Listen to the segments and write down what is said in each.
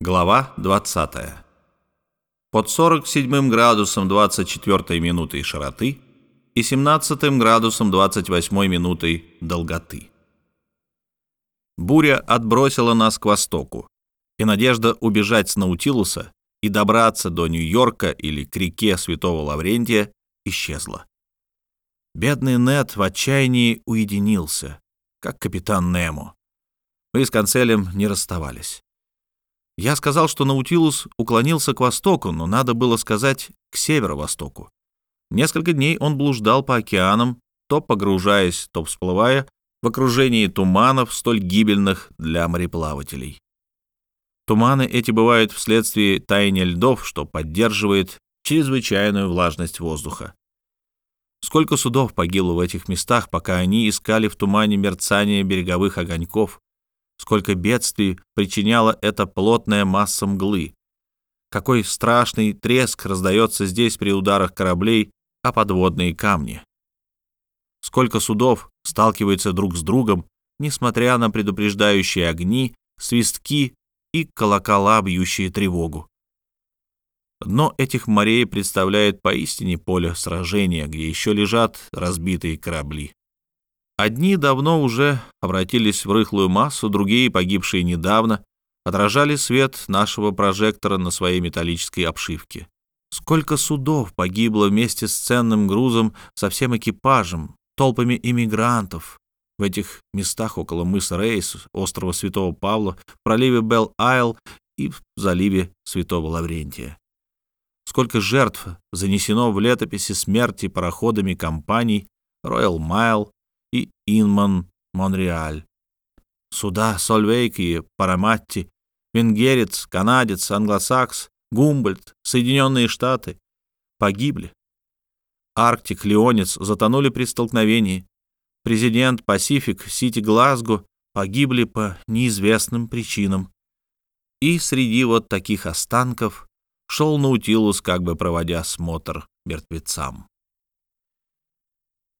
Глава 20. Под 47 градусом 24 минутой широты и 17 градусом 28 минутой долготы. Буря отбросила нас к востоку, и надежда убежать с Наутилуса и добраться до Нью-Йорка или к реке Святого Лаврентия исчезла. Бедный Нед в отчаянии уединился, как капитан Немо. Мы с Канцелем не расставались. Я сказал, что Наутилус уклонился к востоку, но надо было сказать к северо-востоку. Несколько дней он блуждал по океанам, то погружаясь, то всплывая, в окружении туманов, столь гибельных для мореплавателей. Туманы эти бывают вследствие таяния льдов, что поддерживает чрезвычайную влажность воздуха. Сколько судов погибло в этих местах, пока они искали в тумане мерцание береговых огоньков, сколько бедствий причиняла эта плотная масса мглы. Какой страшный треск раздается здесь при ударах кораблей о подводные камни. Сколько судов сталкивается друг с другом, несмотря на предупреждающие огни, свистки и колокола, бьющие тревогу. Дно этих морей представляет поистине поле сражения, где еще лежат разбитые корабли. Одни давно уже обратились в рыхлую массу, другие, погибшие недавно, отражали свет нашего прожектора на своей металлической обшивке. Сколько судов погибло вместе с ценным грузом, со всем экипажем, толпами иммигрантов в этих местах около мыса Рейс, острова Святого Павла, в проливе Белл-Айл и в заливе Святого Лаврентия. Сколько жертв занесено в летописи смерти пароходами компаний Royal Mile, и Инман, Монреаль. Суда Сольвейк и Параматти, венгерец, канадец, англосакс, Гумбольд, Соединенные Штаты погибли. Арктик, Леонец затонули при столкновении. Президент Пасифик, Сити Глазго погибли по неизвестным причинам. И среди вот таких останков шел Наутилус, как бы проводя смотр мертвецам.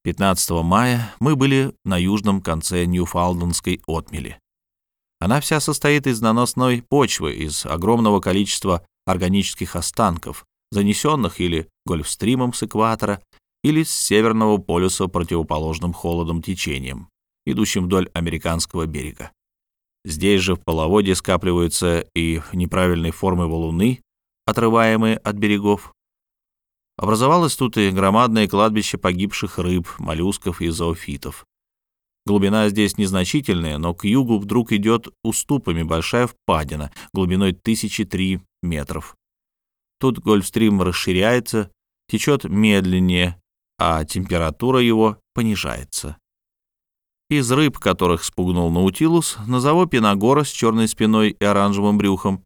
15 мая мы были на южном конце Ньюфаулденской отмели. Она вся состоит из наносной почвы, из огромного количества органических останков, занесенных или гольфстримом с экватора, или с северного полюса противоположным холодом течением, идущим вдоль американского берега. Здесь же в половодье скапливаются и неправильной формы валуны, отрываемые от берегов, Образовалось тут и громадное кладбище погибших рыб, моллюсков и зоофитов. Глубина здесь незначительная, но к югу вдруг идет уступами большая впадина глубиной тысячи три метров. Тут Гольфстрим расширяется, течет медленнее, а температура его понижается. Из рыб, которых спугнул Наутилус, назову пенагора с черной спиной и оранжевым брюхом.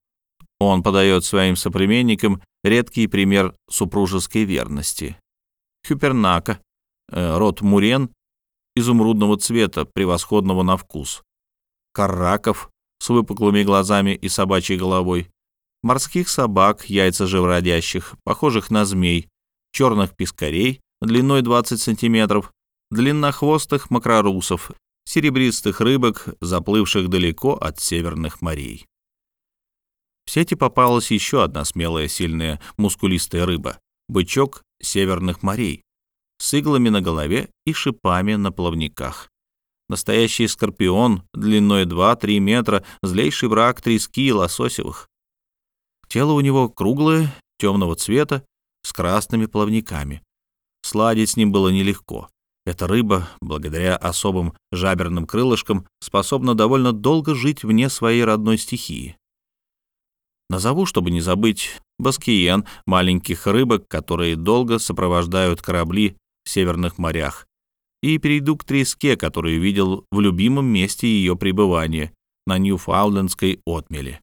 Он подает своим соплеменникам редкий пример супружеской верности. Хюпернака, э, род мурен, изумрудного цвета, превосходного на вкус. Карраков с выпуклыми глазами и собачьей головой. Морских собак, яйца живородящих, похожих на змей. Черных пескарей длиной 20 сантиметров. Длиннохвостых макрорусов, серебристых рыбок, заплывших далеко от северных морей. В сети попалась еще одна смелая, сильная, мускулистая рыба — бычок северных морей, с иглами на голове и шипами на плавниках. Настоящий скорпион длиной 2-3 метра, злейший враг трески и лососевых. Тело у него круглое, темного цвета, с красными плавниками. Сладить с ним было нелегко. Эта рыба, благодаря особым жаберным крылышкам, способна довольно долго жить вне своей родной стихии. Назову, чтобы не забыть, баскиен, маленьких рыбок, которые долго сопровождают корабли в северных морях, и перейду к треске, которую видел в любимом месте ее пребывания, на Ньюфаулендской отмели.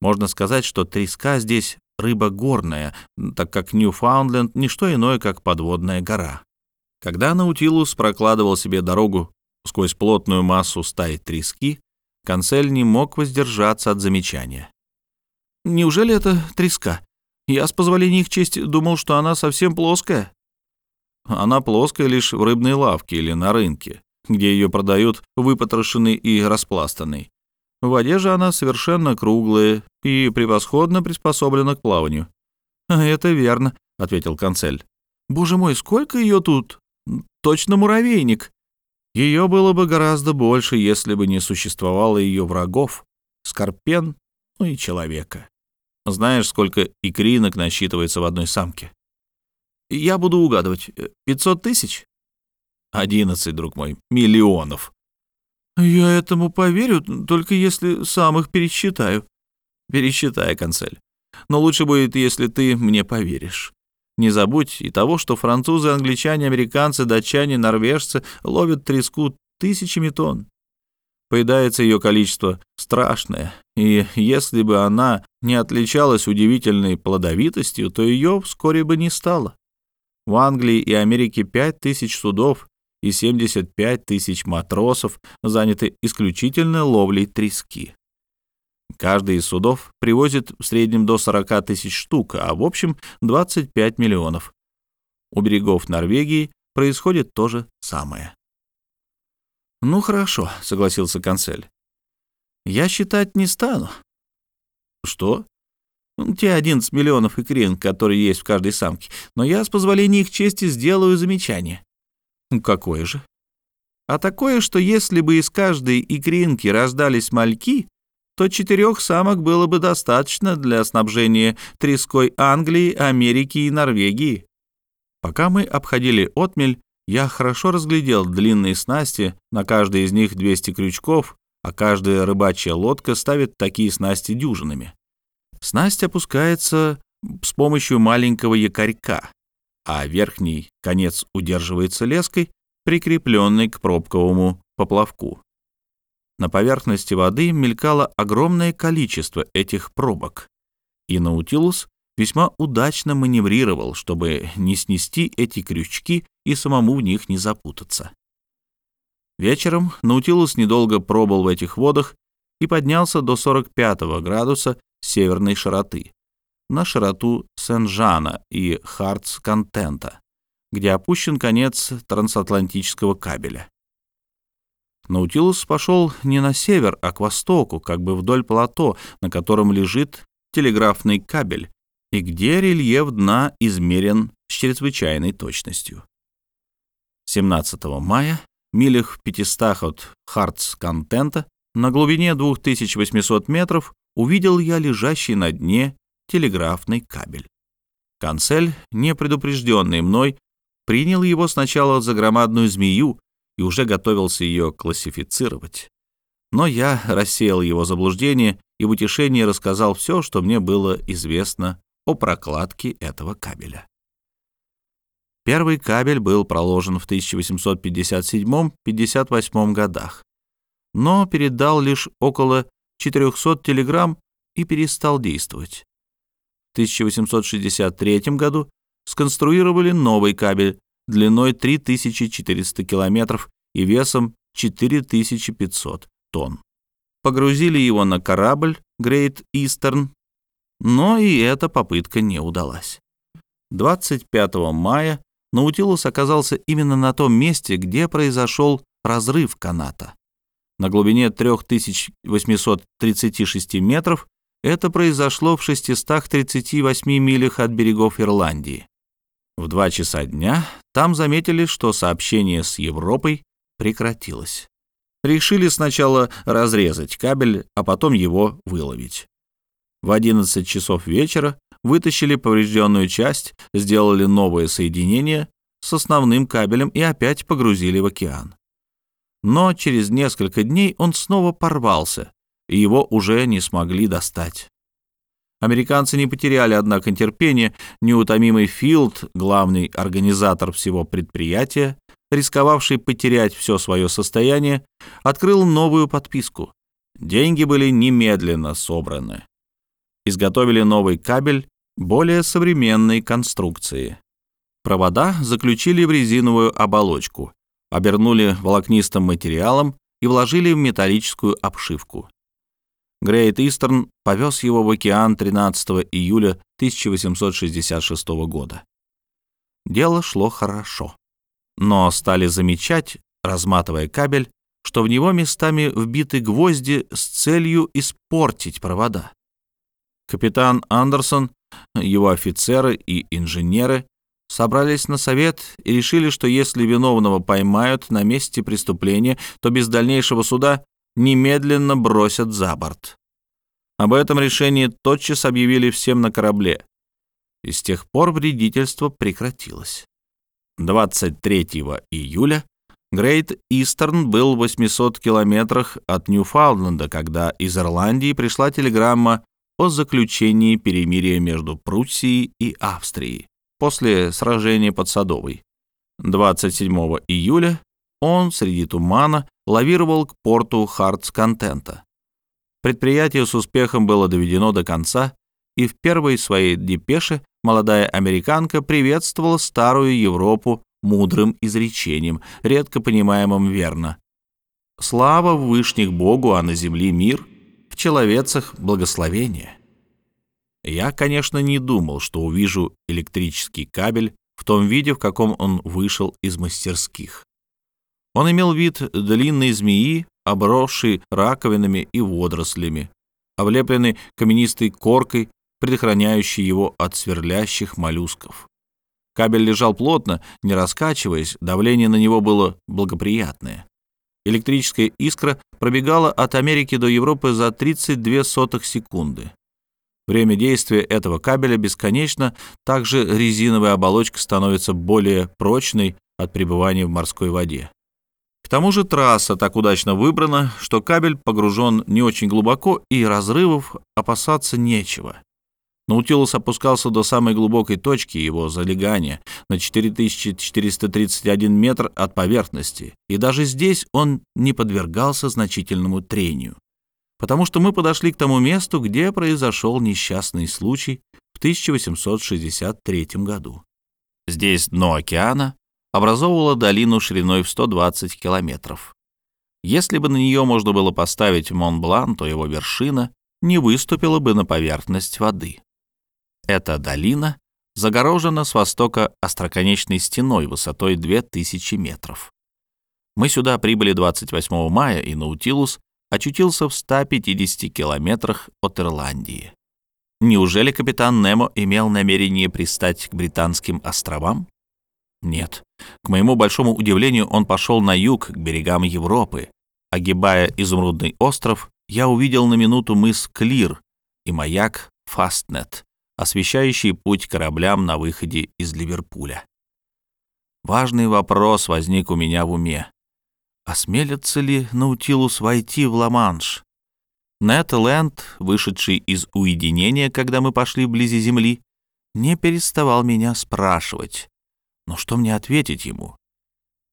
Можно сказать, что треска здесь рыба горная, так как Ньюфаундленд — не что иное, как подводная гора. Когда Наутилус прокладывал себе дорогу сквозь плотную массу стаи трески, Консель не мог воздержаться от замечания. Неужели это треска? Я, с позволения их чести, думал, что она совсем плоская. Она плоская лишь в рыбной лавке или на рынке, где ее продают выпотрошенной и распластанной. В воде же она совершенно круглая и превосходно приспособлена к плаванию. «Это верно», — ответил канцель. «Боже мой, сколько ее тут! Точно муравейник!» Ее было бы гораздо больше, если бы не существовало ее врагов, скорпен, ну и человека. Знаешь, сколько икринок насчитывается в одной самке? Я буду угадывать. Пятьсот тысяч? Одиннадцать, друг мой, миллионов. Я этому поверю, только если сам их пересчитаю. Пересчитай, канцель. Но лучше будет, если ты мне поверишь. Не забудь и того, что французы, англичане, американцы, датчане, норвежцы ловят треску тысячами тонн. Поедается ее количество страшное, и если бы она не отличалась удивительной плодовитостью, то ее вскоре бы не стало. В Англии и Америке 5 тысяч судов и 75 тысяч матросов заняты исключительно ловлей трески. Каждый из судов привозит в среднем до 40 тысяч штук, а в общем 25 миллионов. У берегов Норвегии происходит то же самое. «Ну хорошо», — согласился канцель. «Я считать не стану». «Что?» «Ну, «Те 11 миллионов икрин, которые есть в каждой самке. Но я, с позволения их чести, сделаю замечание». «Какое же?» «А такое, что если бы из каждой икринки рождались мальки, то четырех самок было бы достаточно для снабжения треской Англии, Америки и Норвегии». Пока мы обходили отмель, я хорошо разглядел длинные снасти, на каждой из них 200 крючков, а каждая рыбачья лодка ставит такие снасти дюжинами. Снасть опускается с помощью маленького якорька, а верхний конец удерживается леской, прикрепленной к пробковому поплавку. На поверхности воды мелькало огромное количество этих пробок, и Наутилус весьма удачно маневрировал, чтобы не снести эти крючки и самому в них не запутаться. Вечером Наутилус недолго пробыл в этих водах и поднялся до 45 градуса северной широты, на широту Сен-Жана и Хартс-Контента, где опущен конец трансатлантического кабеля. Наутилус пошел не на север, а к востоку, как бы вдоль плато, на котором лежит телеграфный кабель, и где рельеф дна измерен с чрезвычайной точностью. 17 мая, милях в 500 от Хартс-Контента, на глубине 2800 метров, увидел я лежащий на дне телеграфный кабель. Канцель, не предупрежденный мной, принял его сначала за громадную змею и уже готовился ее классифицировать. Но я рассеял его заблуждение и в утешении рассказал все, что мне было известно о прокладке этого кабеля. Первый кабель был проложен в 1857-58 годах, но передал лишь около 400 телеграмм и перестал действовать. В 1863 году сконструировали новый кабель длиной 3400 километров и весом 4500 тонн. Погрузили его на корабль Great Eastern но и эта попытка не удалась. 25 мая Наутилус оказался именно на том месте, где произошел разрыв каната. На глубине 3836 метров это произошло в 638 милях от берегов Ирландии. В 2 часа дня там заметили, что сообщение с Европой прекратилось. Решили сначала разрезать кабель, а потом его выловить. В 11 часов вечера вытащили поврежденную часть, сделали новое соединение с основным кабелем и опять погрузили в океан. Но через несколько дней он снова порвался, и его уже не смогли достать. Американцы не потеряли, однако, терпения. Неутомимый Филд, главный организатор всего предприятия, рисковавший потерять все свое состояние, открыл новую подписку. Деньги были немедленно собраны изготовили новый кабель более современной конструкции. Провода заключили в резиновую оболочку, обернули волокнистым материалом и вложили в металлическую обшивку. Грейт Истерн повез его в океан 13 июля 1866 года. Дело шло хорошо. Но стали замечать, разматывая кабель, что в него местами вбиты гвозди с целью испортить провода. Капитан Андерсон, его офицеры и инженеры собрались на совет и решили, что если виновного поймают на месте преступления, то без дальнейшего суда немедленно бросят за борт. Об этом решении тотчас объявили всем на корабле, и с тех пор вредительство прекратилось. 23 июля Грейт Истерн был в 800 километрах от Ньюфаундленда, когда из Ирландии пришла телеграмма о заключении перемирия между Пруссией и Австрией после сражения под Садовой. 27 июля он среди тумана лавировал к порту Хартс-Контента. Предприятие с успехом было доведено до конца, и в первой своей депеше молодая американка приветствовала старую Европу мудрым изречением, редко понимаемым верно. «Слава вышних Богу, а на земле мир, в человецах благословение». Я, конечно, не думал, что увижу электрический кабель в том виде, в каком он вышел из мастерских. Он имел вид длинной змеи, обросшей раковинами и водорослями, облепленной каменистой коркой, предохраняющей его от сверлящих моллюсков. Кабель лежал плотно, не раскачиваясь, давление на него было благоприятное. Электрическая искра пробегала от Америки до Европы за 32 сотых секунды. Время действия этого кабеля бесконечно, также резиновая оболочка становится более прочной от пребывания в морской воде. К тому же трасса так удачно выбрана, что кабель погружен не очень глубоко и разрывов опасаться нечего. Наутилус опускался до самой глубокой точки его залегания на 4431 метр от поверхности, и даже здесь он не подвергался значительному трению, потому что мы подошли к тому месту, где произошел несчастный случай в 1863 году. Здесь дно океана образовывало долину шириной в 120 километров. Если бы на нее можно было поставить Монблан, то его вершина не выступила бы на поверхность воды. Эта долина загорожена с востока остроконечной стеной высотой 2000 метров. Мы сюда прибыли 28 мая, и Наутилус очутился в 150 километрах от Ирландии. Неужели капитан Немо имел намерение пристать к британским островам? Нет. К моему большому удивлению, он пошел на юг, к берегам Европы. Огибая изумрудный остров, я увидел на минуту мыс Клир и маяк Фастнет, освещающий путь кораблям на выходе из Ливерпуля. Важный вопрос возник у меня в уме. Осмелится ли Наутилус войти в Ла-Манш? Нет Лэнд, вышедший из уединения, когда мы пошли вблизи земли, не переставал меня спрашивать. Но что мне ответить ему?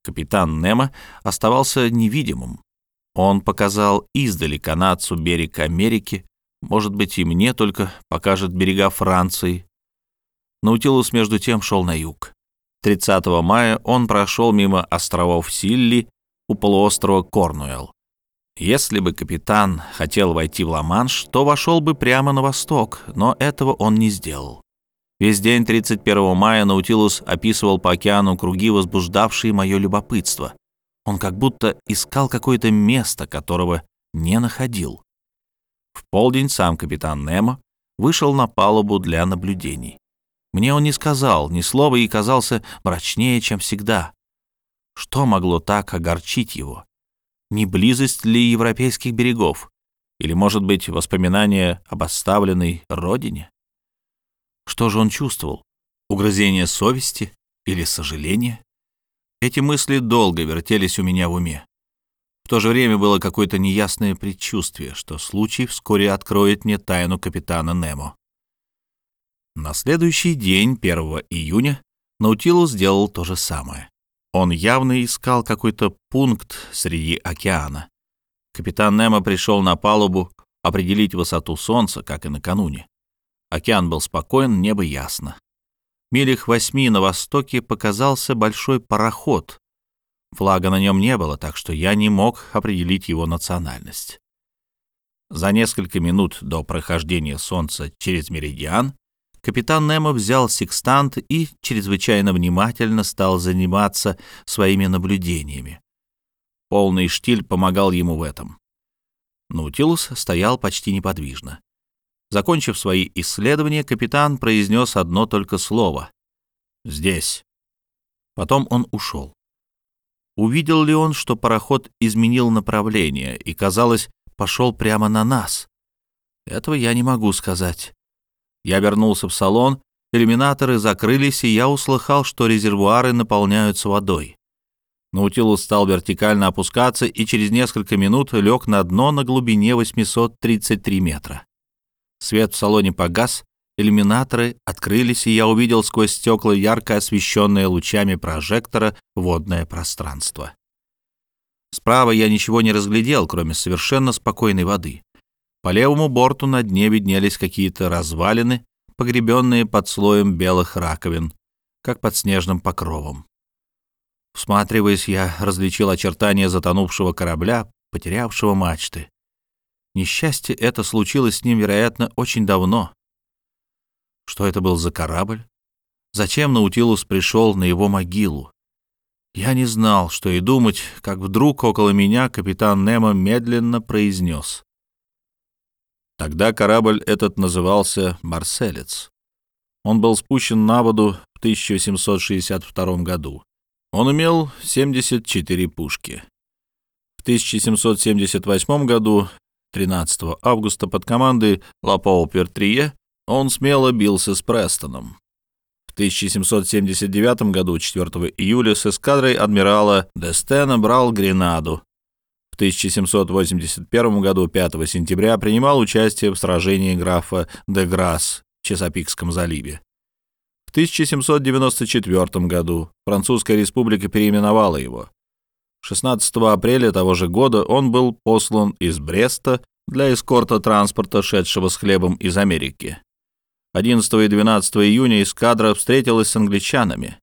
Капитан Немо оставался невидимым. Он показал издали канадцу берег Америки, может быть, и мне только покажет берега Франции. Наутилус между тем шел на юг. 30 мая он прошел мимо островов Силли у полуострова Корнуэлл. Если бы капитан хотел войти в Ла-Манш, то вошел бы прямо на восток, но этого он не сделал. Весь день 31 мая Наутилус описывал по океану круги, возбуждавшие мое любопытство. Он как будто искал какое-то место, которого не находил. В полдень сам капитан Немо вышел на палубу для наблюдений. Мне он не сказал ни слова и казался мрачнее, чем всегда. Что могло так огорчить его? Не близость ли европейских берегов? Или, может быть, воспоминания об оставленной родине? Что же он чувствовал? Угрызение совести или сожаление? Эти мысли долго вертелись у меня в уме. То же время было какое-то неясное предчувствие, что случай вскоре откроет мне тайну капитана Немо. На следующий день, 1 июня, Наутилус сделал то же самое. Он явно искал какой-то пункт среди океана. Капитан Немо пришел на палубу определить высоту солнца, как и накануне. Океан был спокоен, небо ясно. Милях восьми на востоке показался большой пароход, Флага на нем не было, так что я не мог определить его национальность. За несколько минут до прохождения Солнца через меридиан капитан Немо взял секстант и чрезвычайно внимательно стал заниматься своими наблюдениями. полный штиль помогал ему в этом. Наутилус стоял почти неподвижно. Закончив свои исследования, капитан произнес одно только слово «Здесь». Потом он ушел. Увидел ли он, что пароход изменил направление и, казалось, пошел прямо на нас? Этого я не могу сказать. Я вернулся в салон, иллюминаторы закрылись, и я услыхал, что резервуары наполняются водой. Наутилус стал вертикально опускаться и через несколько минут лег на дно на глубине 833 метра. Свет в салоне погас, иллюминаторы открылись, и я увидел сквозь стекла ярко освещенное лучами прожектора водное пространство. Справа я ничего не разглядел, кроме совершенно спокойной воды. По левому борту на дне виднелись какие-то развалины, погребенные под слоем белых раковин, как под снежным покровом. Всматриваясь, я различил очертания затонувшего корабля, потерявшего мачты. Несчастье это случилось с ним, вероятно, очень давно. Что это был за корабль? Зачем Наутилус пришел на его могилу? Я не знал, что и думать, как вдруг около меня капитан Немо медленно произнес. Тогда корабль этот назывался «Марселец». Он был спущен на воду в 1762 году. Он имел 74 пушки. В 1778 году, 13 августа, под командой Лапоу Пертрие он смело бился с Престоном. В 1779 году, 4 июля, с эскадрой адмирала Дестена брал Гренаду. В 1781 году, 5 сентября, принимал участие в сражении графа де Грасс в Чесапикском заливе. В 1794 году Французская республика переименовала его. 16 апреля того же года он был послан из Бреста для эскорта транспорта, шедшего с хлебом из Америки. 11 и 12 июня эскадра встретилась с англичанами.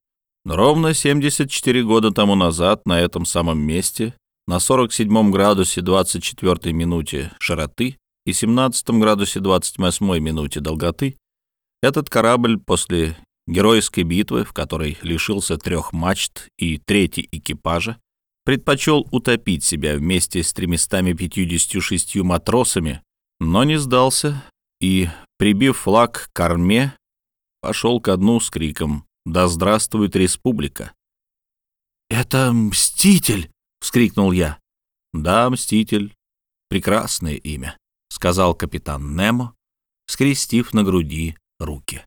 Но ровно 74 года тому назад на этом самом месте, на 47 градусе 24 минуте широты и 17 градусе 28 минуте долготы, этот корабль после геройской битвы, в которой лишился трех мачт и трети экипажа, предпочел утопить себя вместе с 356 матросами, но не сдался и, прибив флаг к корме, пошел ко дну с криком «Да здравствует республика!» «Это Мститель!» — вскрикнул я. «Да, Мститель. Прекрасное имя», — сказал капитан Немо, скрестив на груди руки.